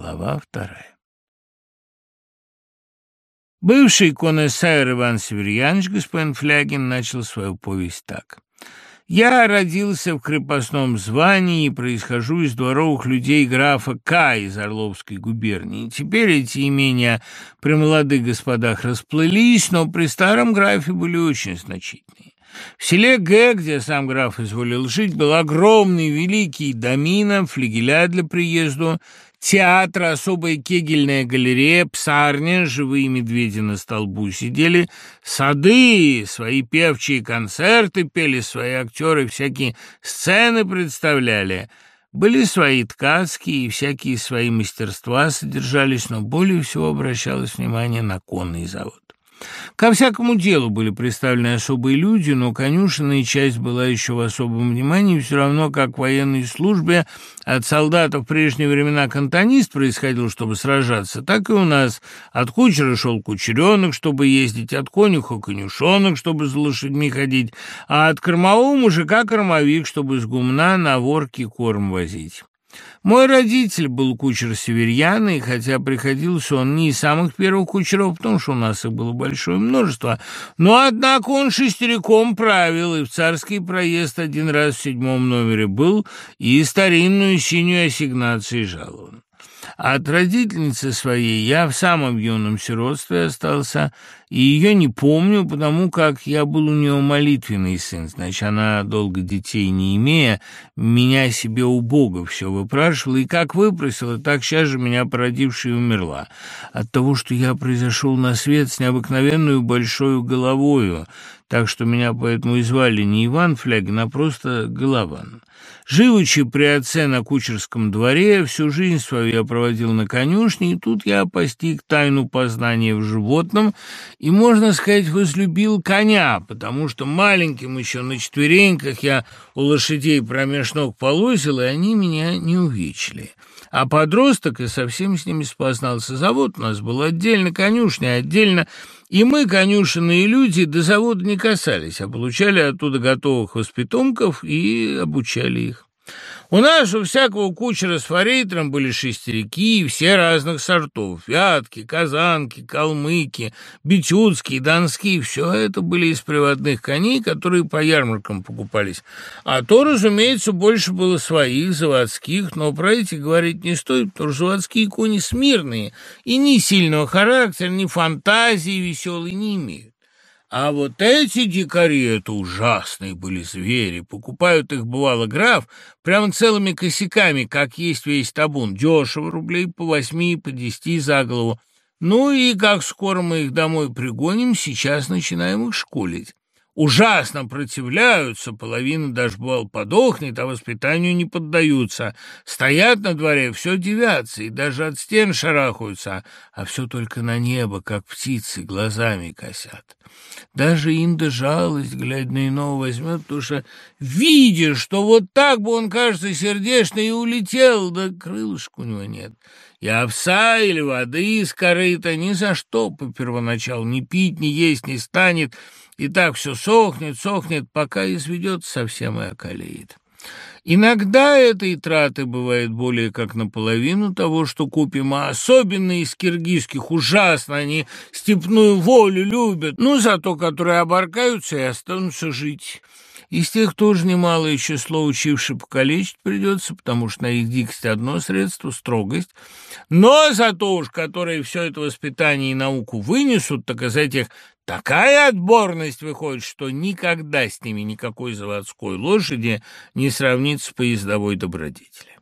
Глава вторая. Бывший конессер Иван Северьянович, господин Флягин, начал свою повесть так. «Я родился в крепостном звании и происхожу из дворовых людей графа К. из Орловской губернии. Теперь эти имения при молодых господах расплылись, но при старом графе были очень значительные. В селе Г, где сам граф изволил жить, был огромный великий домина, флигеля для приезду, Театр, особая кегельная галерея, псарня, живые медведи на столбу сидели, сады, свои певчие концерты пели, свои актеры всякие сцены представляли. Были свои ткацкие и всякие свои мастерства содержались, но более всего обращалось внимание на конный завод. Ко всякому делу были представлены особые люди, но конюшенная часть была еще в особом внимании, все равно как в военной службе от солдата в прежние времена кантонист происходил, чтобы сражаться, так и у нас. От кучера шел кучеренок, чтобы ездить, от конюха конюшонок, чтобы за лошадьми ходить, а от кормового мужика кормовик, чтобы с гумна на ворке корм возить. Мой родитель был кучер северьяна, и хотя приходился он не из самых первых кучеров, потому что у нас их было большое множество, но, однако, он шестериком правил, и в царский проезд один раз в седьмом номере был, и старинную синюю ассигнацию жалован. От родительницы своей я в самом юном сиротстве остался, и ее не помню, потому как я был у нее молитвенный сын, значит, она, долго детей не имея, меня себе у Бога все выпрашивала, и как выпросила, так сейчас же меня породившая умерла. От того, что я произошел на свет с необыкновенную большой головою, так что меня поэтому и звали не Иван Флягин, а просто Голован. Живучи при отце на кучерском дворе, всю жизнь свою я проводил на конюшне, и тут я постиг тайну познания в животном и, можно сказать, возлюбил коня, потому что маленьким еще на четвереньках я у лошадей промеж ног полозил, и они меня не увечили. А подросток и совсем с ними спознался. Завод у нас был отдельно, конюшня отдельно, и мы, конюшенные люди, до завода не касались, а получали оттуда готовых воспитомков и обучали их. У нас у всякого кучера с форейтером были шестерики, все разных сортов. Вятки, казанки, калмыки, битюцкие, донские. Все это были из приводных коней, которые по ярмаркам покупались. А то, разумеется, больше было своих, заводских, но про эти говорить не стоит, потому что заводские кони смирные и ни сильного характера, ни фантазии веселой не имеют. А вот эти дикари — это ужасные были звери. Покупают их, бывало, граф, прямо целыми косяками, как есть весь табун. Дешево, рублей по восьми, по десяти за голову. Ну и как скоро мы их домой пригоним, сейчас начинаем их школить ужасно противляются, половина даже бывал подохнет, а воспитанию не поддаются. Стоят на дворе, все девятся, и даже от стен шарахаются, а все только на небо, как птицы, глазами косят. Даже Инда жалость, глядя на иного, возьмет, потому что видишь, что вот так бы он, кажется, сердечно и улетел, да крылышек у него нет. И овса или воды из корыта ни за что по первоначалу не пить, не есть не станет, и так все сохнет, сохнет, пока изведет совсем и околеет. Иногда этой траты бывает более как наполовину того, что купим, а особенно из киргизских ужасно они степную волю любят, ну, зато которые оборкаются и останутся жить. Из тех тоже немалое число учивших покалечить придется, потому что на их дикость одно средство — строгость. Но зато уж, которые все это воспитание и науку вынесут, так из этих такая отборность выходит, что никогда с ними никакой заводской лошади не сравнится по ездовой добродетели.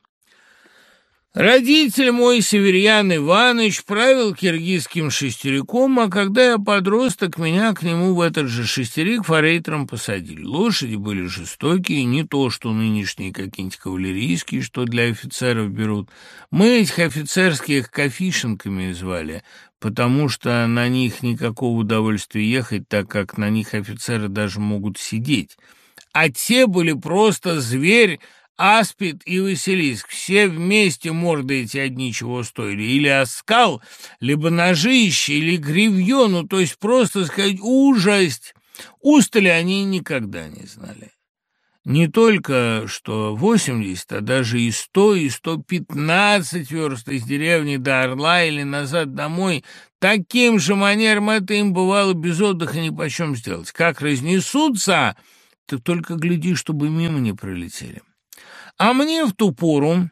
Родитель мой, Северьян Иванович, правил киргизским шестериком, а когда я подросток, меня к нему в этот же шестерик форейтером посадили. Лошади были жестокие, не то, что нынешние какие-нибудь кавалерийские, что для офицеров берут. Мы этих офицерских кофишенками звали, потому что на них никакого удовольствия ехать, так как на них офицеры даже могут сидеть. А те были просто зверь, Аспид и Василиск, все вместе морды эти одни чего стоили, или оскал, либо ножище, или гривье, ну, то есть просто сказать ужасть. Устали они никогда не знали. Не только что 80, а даже и 100, и 115 верст из деревни до Орла или назад домой. Таким же манером это им бывало без отдыха ни почем сделать. Как разнесутся, ты только гляди, чтобы мимо не пролетели. А мне в ту пору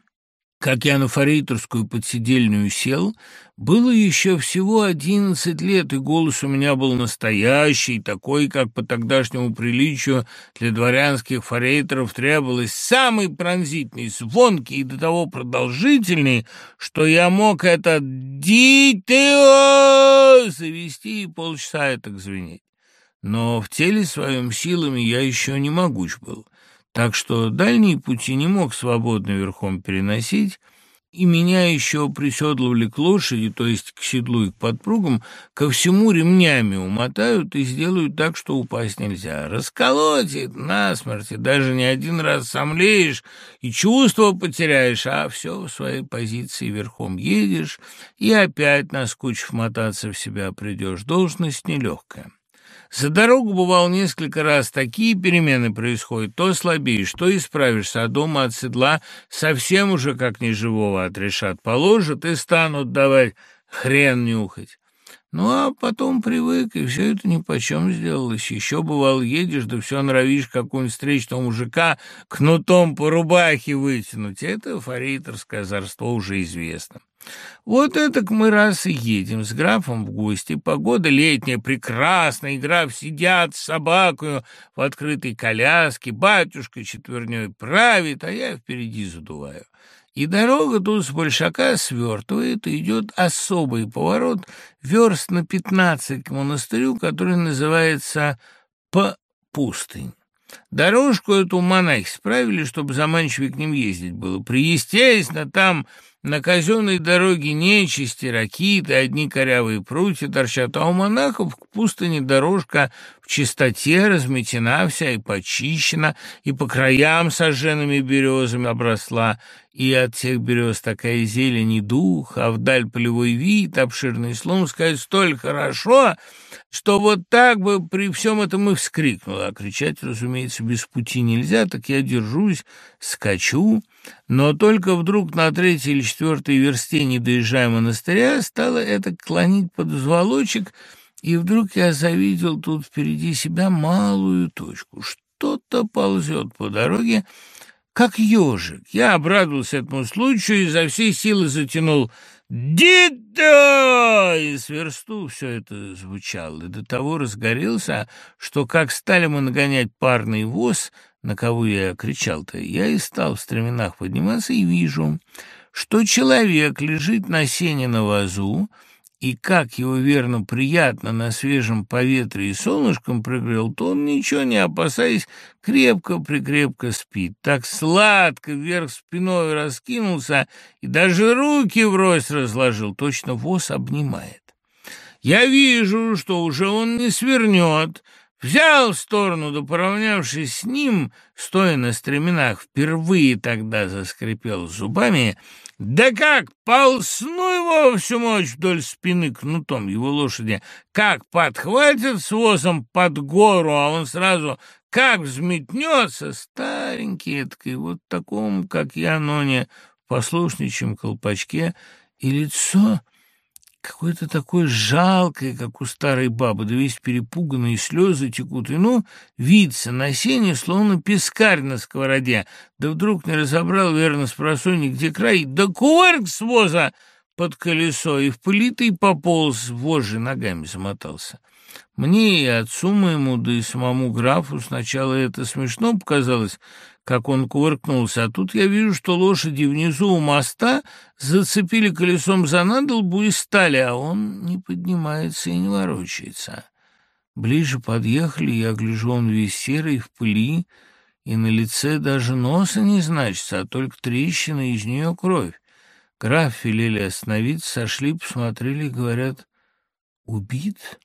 как я на форейтерскую подсидельную сел, было еще всего одиннадцать лет, и голос у меня был настоящий, такой, как по тогдашнему приличию для дворянских форейтеров требовалось, самый пронзительный, звонкий и до того продолжительный, что я мог это «дитео» завести и полчаса это звенеть. Но в теле своем силами я еще не могуч был так что дальние пути не мог свободно верхом переносить, и меня еще приседлывали к лошади, то есть к седлу и к подпругам, ко всему ремнями умотают и сделают так, что упасть нельзя. Расколотит насмерть, и даже не один раз сомлеешь и чувство потеряешь, а все в своей позиции верхом едешь, и опять, наскучив мотаться в себя, придешь. Должность нелегкая. За дорогу, бывал, несколько раз такие перемены происходят. То слабеешь, то исправишься, а дома от седла совсем уже как неживого отрешат. Положат и станут давать хрен нюхать. Ну, а потом привык, и все это нипочем сделалось. Еще, бывал, едешь, да все норовишь какого-нибудь встречного мужика кнутом по рубахе вытянуть. Это форейтерское озорство уже известно. Вот это мы раз и едем с графом в гости. Погода летняя, прекрасная, граф сидят с собакою в открытой коляске, батюшка четверней правит, а я впереди задуваю. И дорога тут с большака свертывает, и идет особый поворот, верст на пятнадцать к монастырю, который называется П-пустынь. Дорожку эту монахи справили, чтобы заманчивее к ним ездить было. Приестественно, там на казенной дороге нечисти, ракиты, одни корявые прутья торчат, а у монахов к пустыне дорожка в чистоте разметена вся и почищена, и по краям сожженными березами обросла, и от всех берез такая зелень и дух, а вдаль полевой вид, обширный слом, сказать, столь хорошо, что вот так бы при всем этом и вскрикнула. А кричать, разумеется, без пути нельзя, так я держусь, скачу, но только вдруг на третьей или четвертой версте, не доезжая монастыря, стало это клонить под зволочек, и вдруг я завидел тут впереди себя малую точку. Что-то ползет по дороге, как ежик. Я обрадовался этому случаю и изо всей силы затянул «Дида!» И с версту все это звучало, и до того разгорелся, что как стали мы нагонять парный воз, на кого я кричал-то, я и стал в стременах подниматься и вижу, что человек лежит на сене на вазу, и как его верно приятно на свежем поветре и солнышком прогрел, то он, ничего не опасаясь, крепко-прикрепко спит. Так сладко вверх спиной раскинулся и даже руки врозь разложил, точно воз обнимает. Я вижу, что уже он не свернет, Взял сторону, да поравнявшись с ним, стоя на стременах, впервые тогда заскрипел зубами, да как? Полсну его всю мощь вдоль спины кнутом его лошади, как подхватит с возом под гору, а он сразу как взметнется, старенький эткой, вот таком, как я, но не послушничьем колпачке, и лицо какое-то такое жалкое, как у старой бабы, да весь перепуганный, и слезы текут, и ну, видится на сене, словно пескарь на сковороде, да вдруг не разобрал, верно, с просонья, где край, да кувырк с воза под колесо, и в пылитый пополз, вожжи ногами замотался. Мне и отцу моему, да и самому графу сначала это смешно показалось, как он кувыркнулся, а тут я вижу, что лошади внизу у моста зацепили колесом за надолбу и стали, а он не поднимается и не ворочается. Ближе подъехали, я гляжу, он весь серый, в пыли, и на лице даже носа не значится, а только трещина, из нее кровь. Граф велели остановиться, сошли, посмотрели, говорят, убит?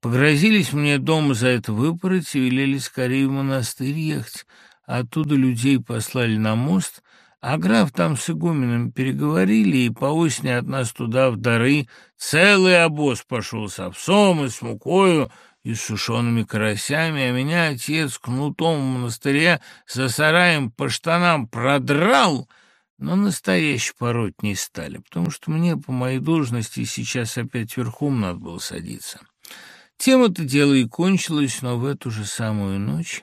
Погрозились мне дома за это выпороть и велели скорее в монастырь ехать, Оттуда людей послали на мост, а граф там с игуменом переговорили, и по осени от нас туда в дары целый обоз пошел с овсом и с мукою, и с сушеными карасями, а меня отец кнутом в монастыре за сараем по штанам продрал, но настоящий пороть не стали, потому что мне по моей должности сейчас опять верхом надо было садиться. Тем это дело и кончилось, но в эту же самую ночь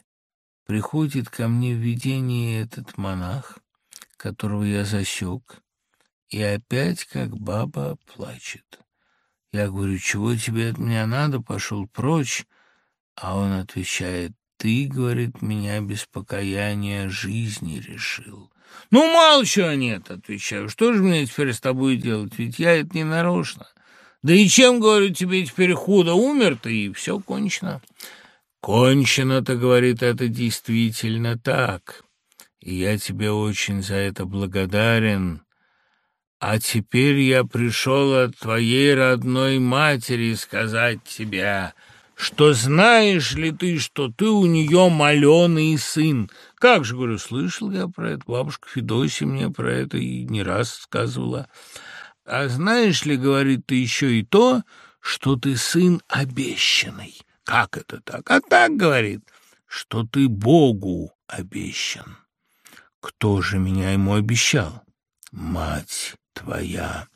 приходит ко мне в видение этот монах, которого я засек, и опять, как баба, плачет. Я говорю, чего тебе от меня надо, пошел прочь. А он отвечает, ты, говорит, меня без покаяния жизни решил. Ну, мало чего нет, отвечаю, что же мне теперь с тобой делать, ведь я это не нарочно. Да и чем, говорю, тебе теперь худо, умер ты, и все кончено. Кончено-то, говорит, это действительно так, и я тебе очень за это благодарен, а теперь я пришел от твоей родной матери сказать тебе, что знаешь ли ты, что ты у нее маленый сын. Как же, говорю, слышал я про это, бабушка Федосия мне про это и не раз сказывала. А знаешь ли, говорит, ты еще и то, что ты сын обещанный. Как это так? А так, говорит, что ты Богу обещан. Кто же меня ему обещал? Мать твоя.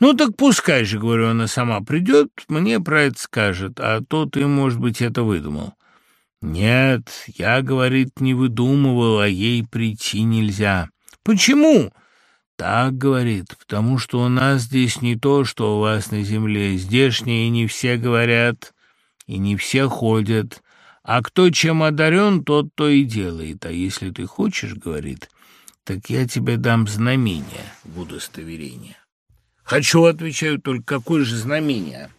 Ну так пускай же, говорю, она сама придет, мне про это скажет, а то ты, может быть, это выдумал. Нет, я, говорит, не выдумывал, а ей прийти нельзя. Почему? Так, говорит, потому что у нас здесь не то, что у вас на земле. Здешние не все говорят и не все ходят, а кто чем одарен, тот то и делает. А если ты хочешь, говорит, так я тебе дам знамение в удостоверение. Хочу, отвечаю, только какое же знамение?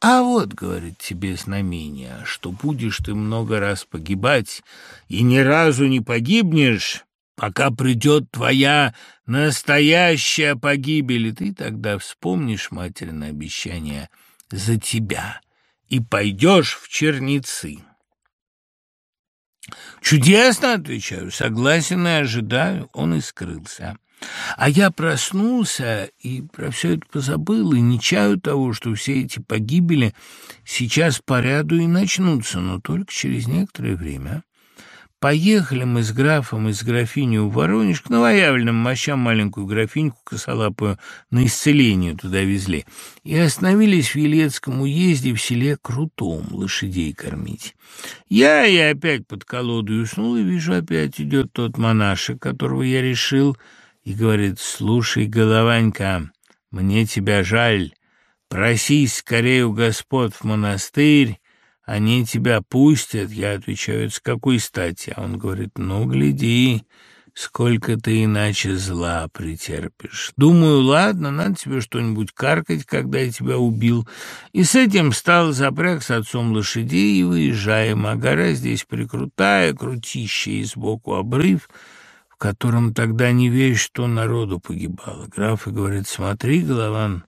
А вот, говорит тебе знамение, что будешь ты много раз погибать и ни разу не погибнешь, пока придет твоя настоящая погибель, и ты тогда вспомнишь материное обещание за тебя и пойдешь в черницы. «Чудесно!» — отвечаю, согласен и ожидаю. Он и скрылся. А я проснулся и про все это позабыл, и не чаю того, что все эти погибели сейчас по ряду и начнутся, но только через некоторое время. Поехали мы с графом и с графиней в Воронеж к новоявленным мощам маленькую графиньку косолапую на исцеление туда везли и остановились в Елецком уезде в селе Крутом лошадей кормить. Я и опять под колоду уснул, и вижу, опять идет тот монашек, которого я решил, и говорит, «Слушай, голованька, мне тебя жаль, просись скорее у господ в монастырь, они тебя пустят. Я отвечаю, с какой стати? А он говорит, ну, гляди, сколько ты иначе зла претерпишь. Думаю, ладно, надо тебе что-нибудь каркать, когда я тебя убил. И с этим стал запряг с отцом лошадей и выезжаем. А гора здесь прикрутая, крутищая и сбоку обрыв, в котором тогда не весь что народу погибало. Граф и говорит, смотри, Голован,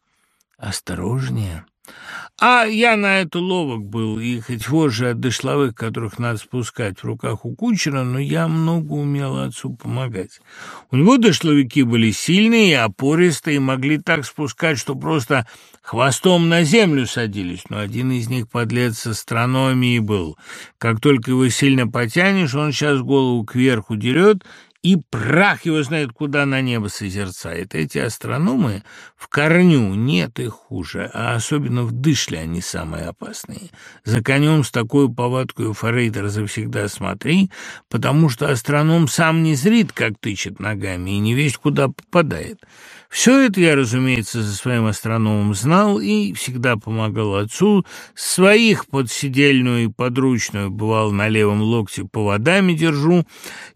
осторожнее. А я на это ловок был, и хоть вожжи от дышловых, которых надо спускать в руках у кучера, но я много умел отцу помогать. У него дышловики были сильные и опористые, могли так спускать, что просто хвостом на землю садились, но один из них, подлец, с астрономией был. Как только его сильно потянешь, он сейчас голову кверху дерет и прах его знает, куда на небо созерцает. Эти астрономы в корню нет их хуже, а особенно в дышле они самые опасные. За конем с такой повадкой форейтер завсегда смотри, потому что астроном сам не зрит, как тычет ногами, и не весь куда попадает. Все это я, разумеется, за своим астрономом знал и всегда помогал отцу. Своих подсидельную и подручную, бывал, на левом локте поводами держу,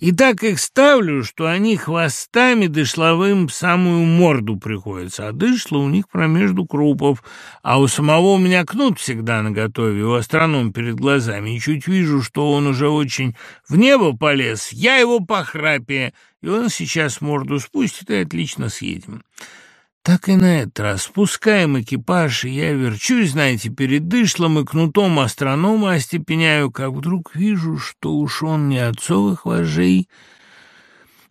и так их ставлю, что они хвостами дышловым самую морду приходится, а дышло у них промежду крупов, а у самого у меня кнут всегда наготове, у астронома перед глазами, и чуть вижу, что он уже очень в небо полез, я его по храпе и он сейчас морду спустит, и отлично съедем. Так и на этот раз. Спускаем экипаж, и я верчусь, знаете, перед дышлом и кнутом астронома остепеняю, как вдруг вижу, что уж он не отцовых вожей,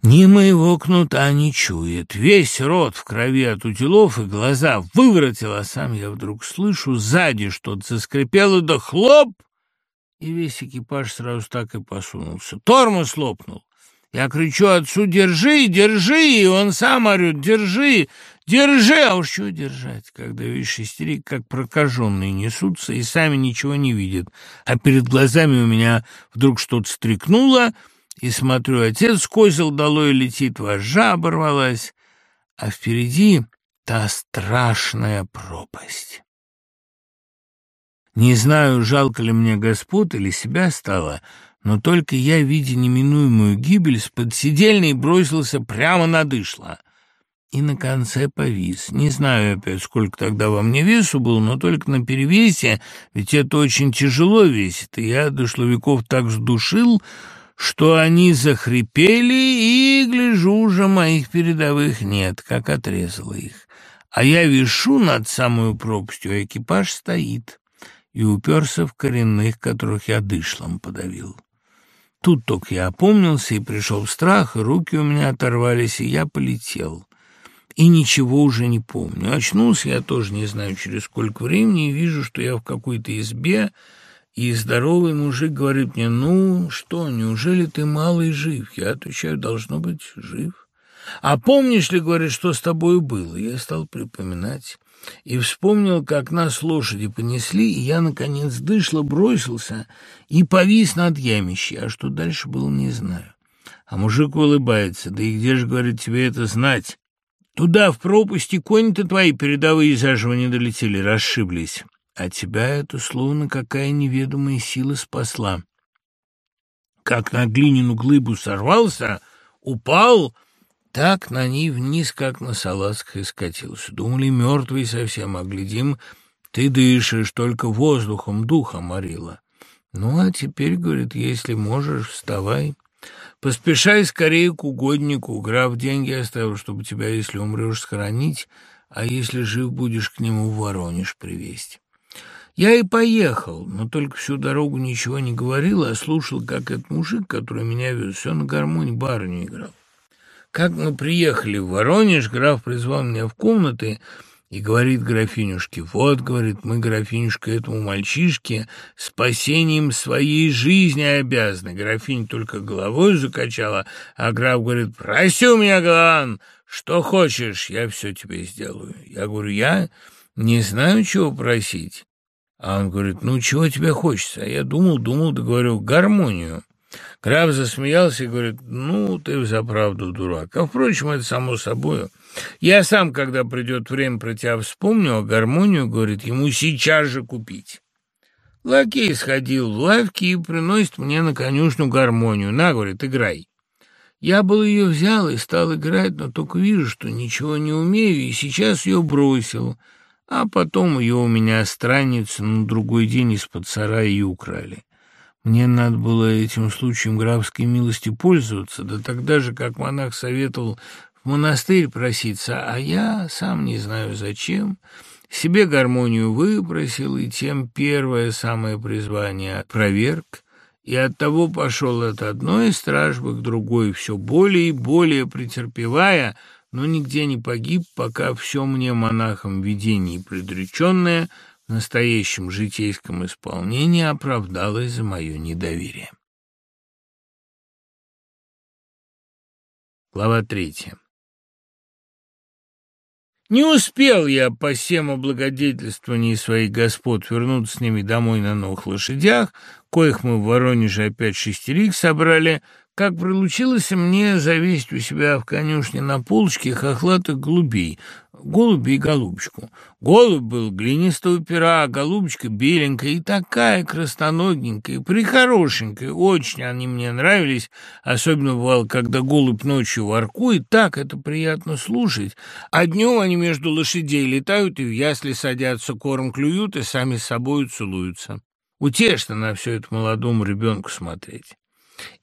Ни моего кнута не чует, весь рот в крови от утилов и глаза выворотил, а сам я вдруг слышу, сзади что-то заскрипело, да хлоп! И весь экипаж сразу так и посунулся. Тормоз лопнул. Я кричу отцу «Держи, держи!» И он сам орет «Держи, держи!» А уж что держать, когда весь шестерик как прокаженные несутся и сами ничего не видят. А перед глазами у меня вдруг что-то стрекнуло, и смотрю, отец козел долой летит, вожжа оборвалась, а впереди та страшная пропасть. Не знаю, жалко ли мне господ или себя стало, но только я, видя неминуемую гибель, с подсидельной бросился прямо на дышло. И на конце повис. Не знаю опять, сколько тогда во мне весу было, но только на перевесе, ведь это очень тяжело весит, и я дошловиков так сдушил, что они захрипели, и, гляжу, уже моих передовых нет, как отрезало их. А я вишу над самую пропастью, а экипаж стоит и уперся в коренных, которых я дышлом подавил. Тут только я опомнился и пришел в страх, и руки у меня оторвались, и я полетел. И ничего уже не помню. Очнулся я тоже не знаю через сколько времени, и вижу, что я в какой-то избе, и здоровый мужик говорит мне, «Ну что, неужели ты малый жив?» Я отвечаю, «Должно быть, жив». «А помнишь ли, — говорит, — что с тобою было?» Я стал припоминать и вспомнил, как нас лошади понесли, и я, наконец, дышло бросился и повис над ямищей, а что дальше было, не знаю. А мужик улыбается, «Да и где же, — говорит, — тебе это знать?» Туда, в пропасти, кони-то твои передовые заживо не долетели, расшиблись а тебя это словно какая неведомая сила спасла. Как на глиняную глыбу сорвался, упал, так на ней вниз, как на салазках, и скатился. Думали, мертвый совсем, а глядим, ты дышишь, только воздухом духа морила. Ну, а теперь, говорит, если можешь, вставай. Поспешай скорее к угоднику, граф деньги оставил, чтобы тебя, если умрешь, схоронить, а если жив будешь, к нему в Воронеж привезть. Я и поехал, но только всю дорогу ничего не говорил, а слушал, как этот мужик, который меня вез, все на гармонии барыню играл. Как мы приехали в Воронеж, граф призвал меня в комнаты и говорит графинюшке, «Вот, — говорит, — мы, графинюшка, этому мальчишке спасением своей жизни обязаны». Графиня только головой закачала, а граф говорит, «Проси у меня, Галан, что хочешь, я все тебе сделаю». Я говорю, «Я не знаю, чего просить». А он говорит, ну, чего тебе хочется? А я думал, думал, да говорю, гармонию. Граф засмеялся и говорит, ну, ты взаправду дурак. А, впрочем, это само собой. Я сам, когда придет время про тебя вспомню, а гармонию, говорит, ему сейчас же купить. Лакей сходил в лавки и приносит мне на конюшню гармонию. На, говорит, играй. Я был ее взял и стал играть, но только вижу, что ничего не умею, и сейчас ее бросил а потом ее у меня странницы на другой день из-под сарая и украли. Мне надо было этим случаем графской милости пользоваться, да тогда же, как монах советовал, в монастырь проситься, а я, сам не знаю зачем, себе гармонию выбросил, и тем первое самое призвание проверк, и оттого пошел от одной стражбы к другой, все более и более претерпевая — но нигде не погиб, пока все мне монахом видений предреченное настоящем житейском исполнении оправдалось за мое недоверие. Глава третья. Не успел я по всем облагодетельствований своих господ вернуться с ними домой на новых лошадях, коих мы в Воронеже опять шестерик собрали, как прилучилось мне завесить у себя в конюшне на полочке хохлатых голубей, голуби и голубочку. Голубь был глинистого пера, а голубочка беленькая и такая красноногенькая, прихорошенькая. Очень они мне нравились, особенно бывало, когда голубь ночью воркует, так это приятно слушать. А днем они между лошадей летают и в ясли садятся, корм клюют и сами с собой целуются. Утешно на все это молодому ребенку смотреть.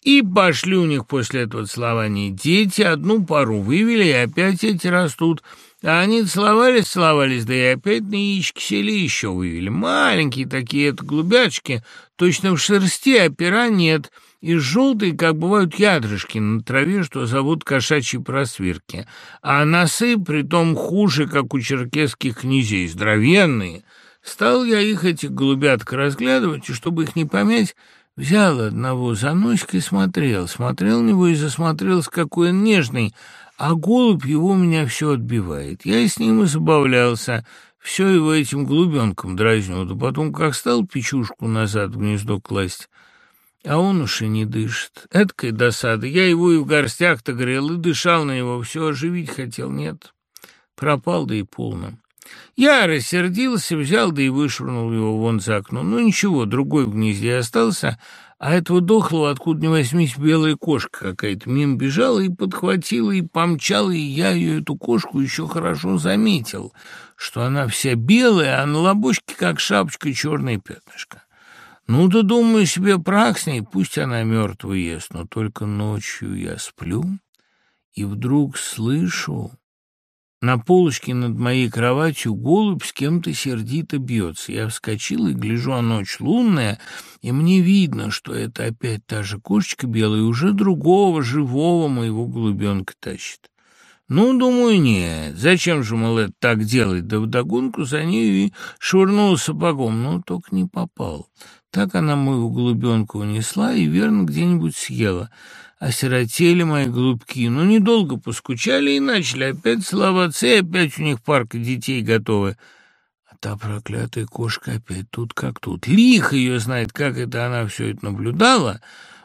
И пошли у них после этого целования дети, одну пару вывели, и опять эти растут. А они целовались, целовались, да и опять на яички сели еще вывели. Маленькие такие это голубячки, точно в шерсти, а пера нет. и желтые, как бывают ядрышки на траве, что зовут кошачьи просвирки, а носы притом хуже, как у черкесских князей, здоровенные. Стал я их, этих голубяток, разглядывать, и чтобы их не помять, взял одного за носик смотрел, смотрел на него и засмотрелся, какой он нежный, а голубь его меня все отбивает. Я с ним и забавлялся, все его этим голубенком дразнил, да потом как стал печушку назад в гнездо класть, а он уж и не дышит. Эдакая досада. Я его и в горстях-то грел, и дышал на него, все оживить хотел. Нет, пропал, да и полно. Я рассердился, взял, да и вышвырнул его вон за окно. Ну, ничего, другой в гнезде остался, а этого дохлого, откуда ни возьмись, белая кошка какая-то мимо бежала и подхватила, и помчала, и я ее, эту кошку, еще хорошо заметил, что она вся белая, а на лобочке, как шапочка, черное пятнышко. Ну да думаю себе, прах с ней, пусть она мертвая ест, но только ночью я сплю, и вдруг слышу, на полочке над моей кроватью голубь с кем-то сердито бьется. Я вскочил и гляжу, а ночь лунная, и мне видно, что это опять та же кошечка белая, уже другого, живого моего голубенка тащит. Ну, думаю, нет. Зачем же, мол, это так делать? Да вдогонку за ней и швырнул сапогом, но только не попал. Так она мою голубенку унесла и верно где-нибудь съела. Осиротели мои голубки, но недолго поскучали и начали опять целоваться, и опять у них парка детей готовы. А та проклятая кошка опять тут как тут. Лихо ее знает, как это она все это наблюдала,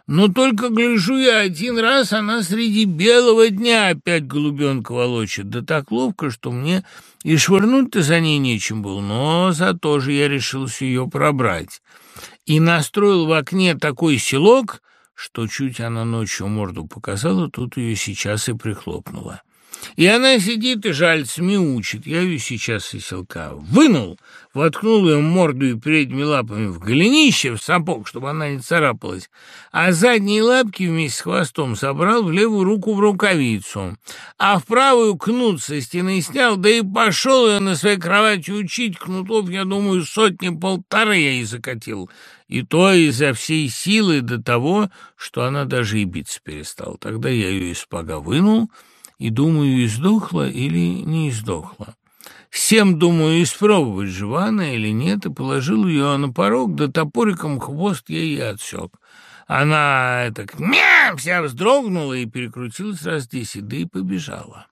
но только гляжу я один раз, она среди белого дня опять голубенка волочит. Да так ловко, что мне и швырнуть-то за ней нечем было, но зато же я решился ее пробрать и настроил в окне такой селок, что чуть она ночью морду показала, тут ее сейчас и прихлопнула. И она сидит и жальцами мяучит. Я ее сейчас из селка вынул, воткнул ее морду и передними лапами в голенище, в сапог, чтобы она не царапалась, а задние лапки вместе с хвостом собрал в левую руку в рукавицу, а в правую кнут со стены снял, да и пошел ее на своей кровати учить. Кнутов, я думаю, сотни-полторы я ей закатил. И то изо всей силы до того, что она даже и биться перестала. Тогда я ее из пога вынул и, думаю, издохла или не издохла. Всем, думаю, испробовать, жива она или нет, и положил ее на порог, да топориком хвост ей отсек. Она так мя вся вздрогнула и перекрутилась раз десять, да и побежала.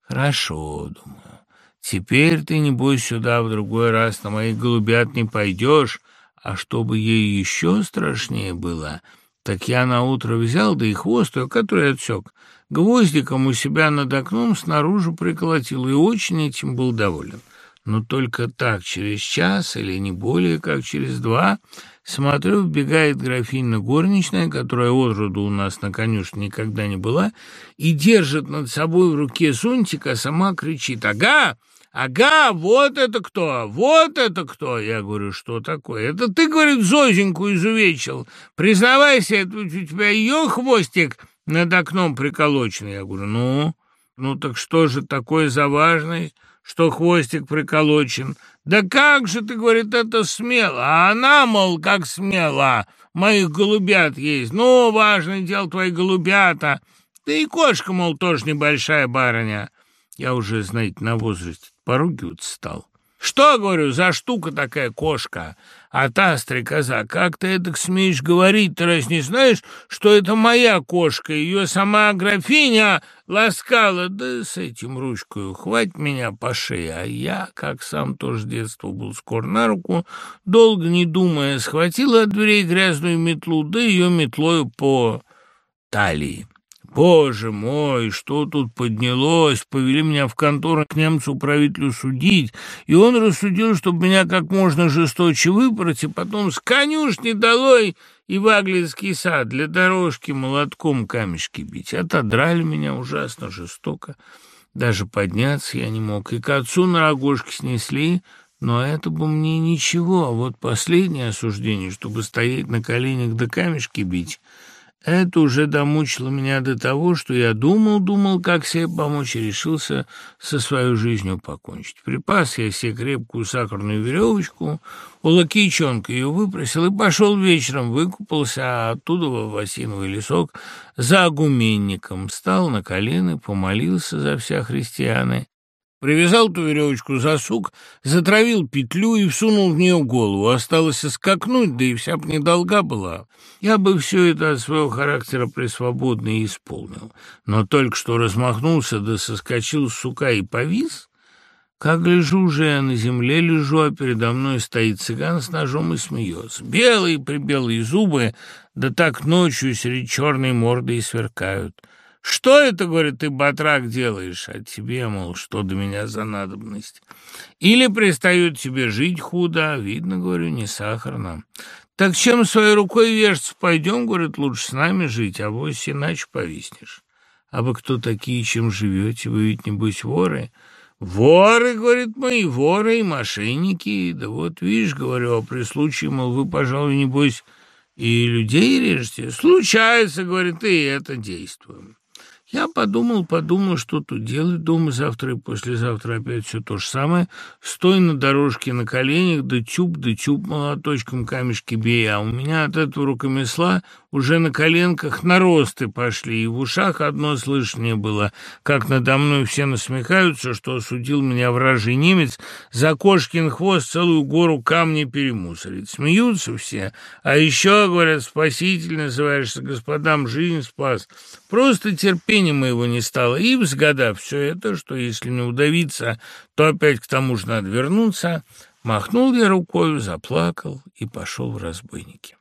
Хорошо, думаю. Теперь ты, не бойся, сюда в другой раз на моих голубят не пойдешь, а чтобы ей еще страшнее было, так я на утро взял, да и хвост который отсек, гвоздиком у себя над окном снаружи приколотил, и очень этим был доволен. Но только так, через час или не более, как через два, смотрю, вбегает графиня горничная, которая отроду у нас на конюшне никогда не была, и держит над собой в руке зонтик, а сама кричит «Ага!» «Ага, вот это кто! Вот это кто!» Я говорю, что такое? «Это ты, — говорит, — Зозеньку изувечил. Признавайся, это у тебя ее хвостик над окном приколоченный». Я говорю, «Ну, ну так что же такое за важность, что хвостик приколочен?» «Да как же ты, — говорит, — это смело! А она, мол, как смело! Моих голубят есть! Ну, важное дело твои голубята! Да и кошка, мол, тоже небольшая барыня!» Я уже, знаете, на возрасте поругиваться стал. «Что, говорю, за штука такая кошка? А та стрекоза, как ты это смеешь говорить? Ты раз не знаешь, что это моя кошка? Ее сама графиня ласкала. Да с этим ручкой хватит меня по шее. А я, как сам тоже с детства был скор на руку, долго не думая, схватила от дверей грязную метлу, да ее метлою по талии. Боже мой, что тут поднялось? Повели меня в контору к немцу-правителю судить, и он рассудил, чтобы меня как можно жесточе выпороть, и потом с конюшни долой и в Аглицкий сад для дорожки молотком камешки бить. Отодрали меня ужасно жестоко. Даже подняться я не мог, и к отцу на рогожке снесли, но это бы мне ничего, а вот последнее осуждение, чтобы стоять на коленях да камешки бить — Это уже домучило меня до того, что я думал-думал, как себе помочь, и решился со своей жизнью покончить. Припас я себе крепкую сахарную веревочку, у лакичонка ее выпросил и пошел вечером, выкупался, а оттуда в осиновый лесок за огуменником, встал на колено, помолился за вся христианы Привязал ту веревочку за сук, затравил петлю и всунул в нее голову. Осталось скакнуть, да и вся б недолга была. Я бы все это от своего характера пресвободно исполнил. Но только что размахнулся, да соскочил с сука и повис, как лежу уже я на земле, лежу, а передо мной стоит цыган с ножом и смеется. Белые-прибелые зубы, да так ночью среди черной морды и сверкают. «Что это, — говорит, — ты, батрак, делаешь? А тебе, мол, что до меня за надобность? Или пристают тебе жить худо, видно, говорю, не сахарно. Так чем своей рукой вешаться? Пойдем, — говорит, — лучше с нами жить, а вось иначе повиснешь. А вы кто такие, чем живете? Вы ведь, небось, воры?» «Воры, — говорит, — мы и воры, и мошенники. Да вот, видишь, — говорю, — а при случае, мол, вы, пожалуй, небось, и людей режете. Случается, — говорит, — и это действуем». Я подумал, подумал, что тут делать. Думаю, завтра и послезавтра опять все то же самое. Стой на дорожке на коленях, да тюб, да тюб молоточком камешки бей. А у меня от этого рукомесла уже на коленках наросты пошли, и в ушах одно слышание было, как надо мной все насмехаются, что осудил меня вражий немец за кошкин хвост целую гору камней перемусорить. Смеются все, а еще, говорят, спаситель называешься, господам жизнь спас. Просто терпения моего не стало, и взгадав все это, что если не удавиться, то опять к тому же надо вернуться, махнул я рукой, заплакал и пошел в разбойники.